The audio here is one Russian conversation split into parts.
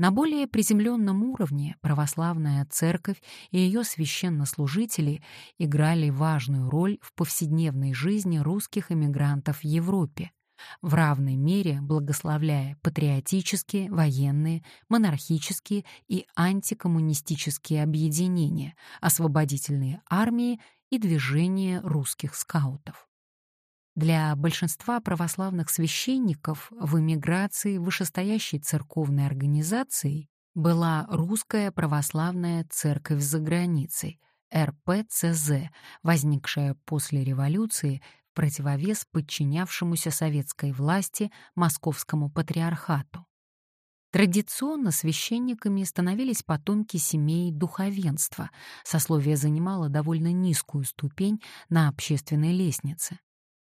На более приземленном уровне православная церковь и ее священнослужители играли важную роль в повседневной жизни русских эмигрантов в Европе, в равной мере благословляя патриотические, военные, монархические и антикоммунистические объединения, освободительные армии и движения русских скаутов. Для большинства православных священников в эмиграции вышестоящей церковной организацией была Русская Православная Церковь за границей, РПЦЗ, возникшая после революции в противовес подчинявшемуся советской власти Московскому патриархату. Традиционно священниками становились потомки семей духовенства, сословие занимало довольно низкую ступень на общественной лестнице.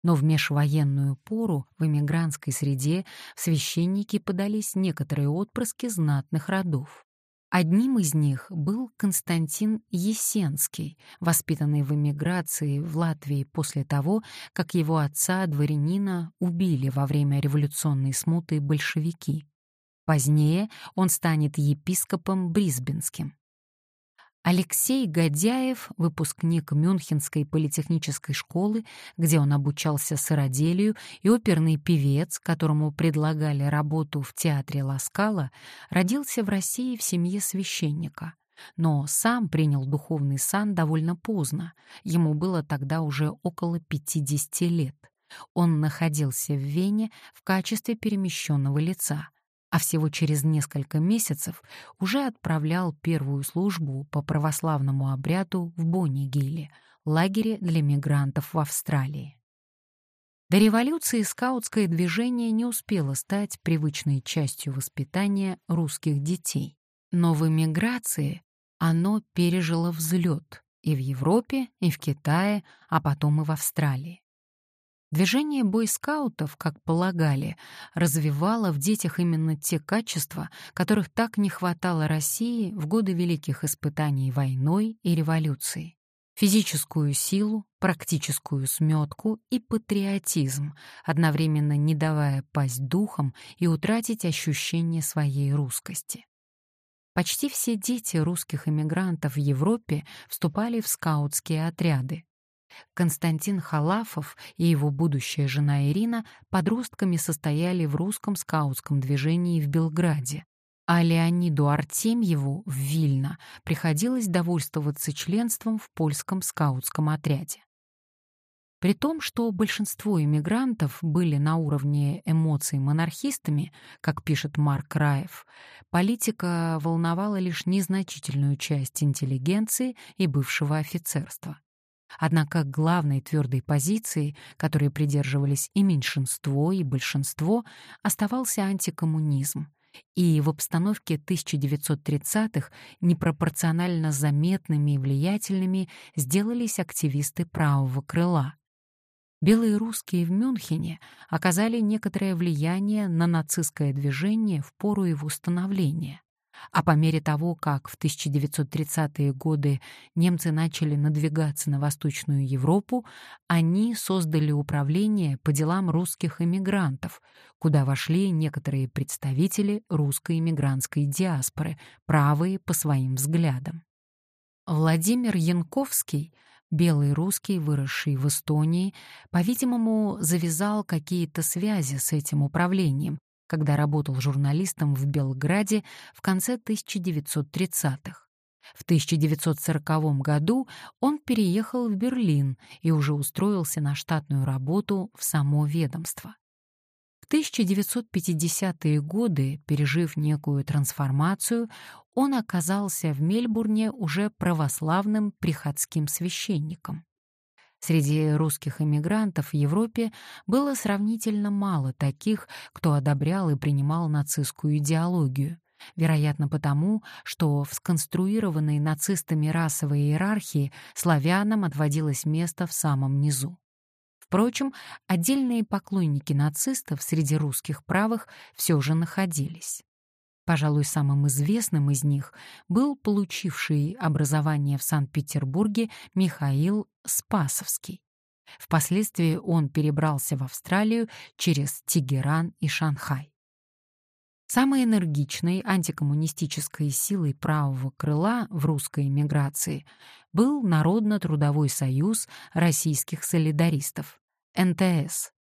Но в межвоенную пору в эмигрантской среде в священники подались некоторые отпрыски знатных родов. Одним из них был Константин Есенский, воспитанный в эмиграции в Латвии после того, как его отца, дворянина, убили во время революционной смуты большевики. Позднее он станет епископом Брисбенским. Алексей Годяев, выпускник Мюнхенской политехнической школы, где он обучался сыроделию, и оперный певец, которому предлагали работу в театре Ласкала, родился в России в семье священника. Но сам принял духовный сан довольно поздно, ему было тогда уже около 50 лет. Он находился в Вене в качестве перемещенного лица а всего через несколько месяцев уже отправлял первую службу по православному обряду в Боннигиле, лагере для мигрантов в Австралии. До революции скаутское движение не успело стать привычной частью воспитания русских детей, но в эмиграции оно пережило взлет и в Европе, и в Китае, а потом и в Австралии. Движение бойскаутов, как полагали, развивало в детях именно те качества, которых так не хватало России в годы великих испытаний войной и революцией. Физическую силу, практическую сметку и патриотизм, одновременно не давая пасть духом и утратить ощущение своей русскости. Почти все дети русских эмигрантов в Европе вступали в скаутские отряды. Константин Халафов и его будущая жена Ирина подростками состояли в русском скаутском движении в Белграде, а Леониду Артемьеву в Вильно приходилось довольствоваться членством в польском скаутском отряде. При том, что большинство иммигрантов были на уровне эмоций монархистами, как пишет Марк Раев, политика волновала лишь незначительную часть интеллигенции и бывшего офицерства. Однако главной твердой позицией, которой придерживались и меньшинство, и большинство, оставался антикоммунизм. И в обстановке 1930-х непропорционально заметными и влиятельными сделались активисты правого крыла. Белые русские в Мюнхене оказали некоторое влияние на нацистское движение в пору его становления. А по мере того, как в 1930-е годы немцы начали надвигаться на Восточную Европу, они создали управление по делам русских эмигрантов, куда вошли некоторые представители русской эмигрантской диаспоры, правые по своим взглядам. Владимир Янковский, белый русский, выросший в Эстонии, по-видимому, завязал какие-то связи с этим управлением, когда работал журналистом в Белграде в конце 1930-х. В 1940 году он переехал в Берлин и уже устроился на штатную работу в само ведомство. В 1950-е годы, пережив некую трансформацию, он оказался в Мельбурне уже православным приходским священником. Среди русских эмигрантов в Европе было сравнительно мало таких, кто одобрял и принимал нацистскую идеологию. Вероятно, потому, что в сконструированной нацистами расовой иерархии славянам отводилось место в самом низу. Впрочем, отдельные поклонники нацистов среди русских правых все же находились. Пожалуй, самым известным из них был получивший образование в Санкт-Петербурге Михаил Спасовский. Впоследствии он перебрался в Австралию через Тегеран и Шанхай. Самой энергичной антикоммунистической силой правого крыла в русской эмиграции был Народно-трудовой союз российских солидаристов, НТС.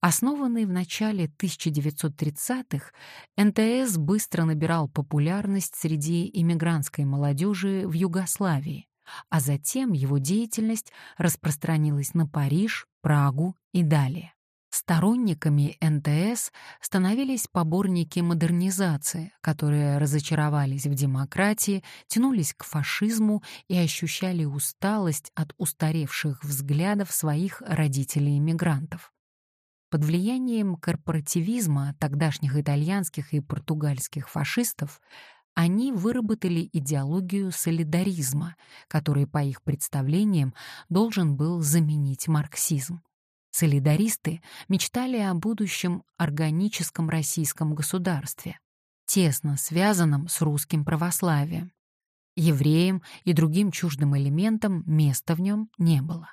Основанный в начале 1930-х, НТС быстро набирал популярность среди иммигрантской молодежи в Югославии, а затем его деятельность распространилась на Париж, Прагу и далее. Сторонниками НТС становились поборники модернизации, которые разочаровались в демократии, тянулись к фашизму и ощущали усталость от устаревших взглядов своих родителей-иммигрантов. Под влиянием корпоративизма тогдашних итальянских и португальских фашистов они выработали идеологию солидаризма, который, по их представлениям, должен был заменить марксизм. Солидаристы мечтали о будущем органическом российском государстве, тесно связанном с русским православием. Евреям и другим чуждым элементам места в нем не было.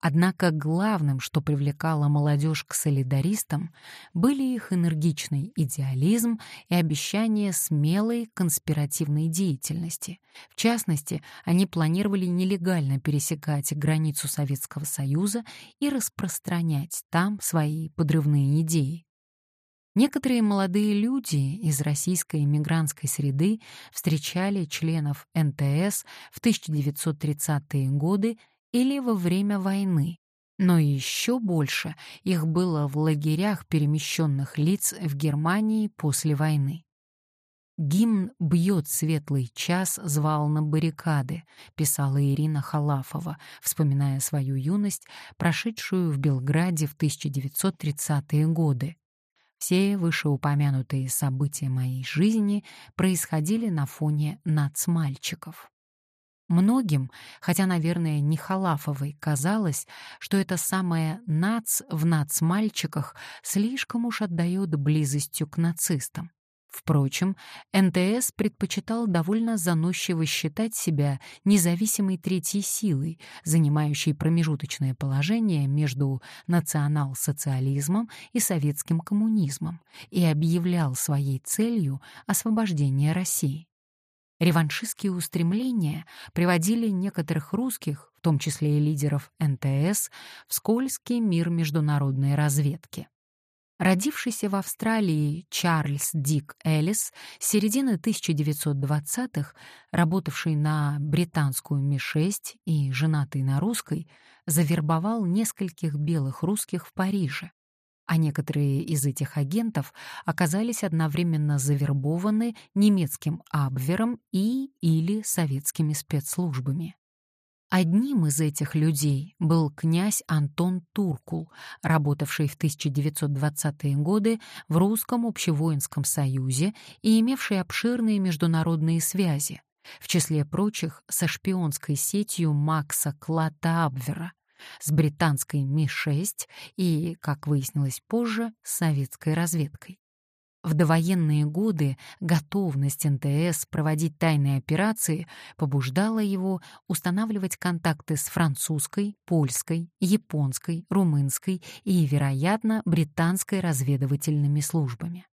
Однако главным, что привлекало молодежь к солидаристам, были их энергичный идеализм и обещание смелой конспиративной деятельности. В частности, они планировали нелегально пересекать границу Советского Союза и распространять там свои подрывные идеи. Некоторые молодые люди из российской иммигрантской среды встречали членов НТС в 1930-е годы или во время войны, но еще больше их было в лагерях перемещенных лиц в Германии после войны. «Гимн «Бьет светлый час» звал на баррикады, писала Ирина Халафова, вспоминая свою юность, прошедшую в Белграде в 1930-е годы. Все вышеупомянутые события моей жизни происходили на фоне нацмальчиков. Многим, хотя, наверное, не Халафовой, казалось, что это самое «нац» в «нац-мальчиках» слишком уж отдает близостью к нацистам. Впрочем, НТС предпочитал довольно заносчиво считать себя независимой третьей силой, занимающей промежуточное положение между национал-социализмом и советским коммунизмом, и объявлял своей целью освобождение России. Реваншистские устремления приводили некоторых русских, в том числе и лидеров НТС, в скользкий мир международной разведки. Родившийся в Австралии Чарльз Дик Эллис с середины 1920-х, работавший на британскую Ми-6 и женатый на русской, завербовал нескольких белых русских в Париже, а некоторые из этих агентов оказались одновременно завербованы немецким Абвером и или советскими спецслужбами. Одним из этих людей был князь Антон Туркул, работавший в 1920-е годы в Русском общевоинском союзе и имевший обширные международные связи, в числе прочих со шпионской сетью Макса Клата Абвера, с британской Ми-6 и, как выяснилось позже, с советской разведкой. В довоенные годы готовность НТС проводить тайные операции побуждала его устанавливать контакты с французской, польской, японской, румынской и, вероятно, британской разведывательными службами.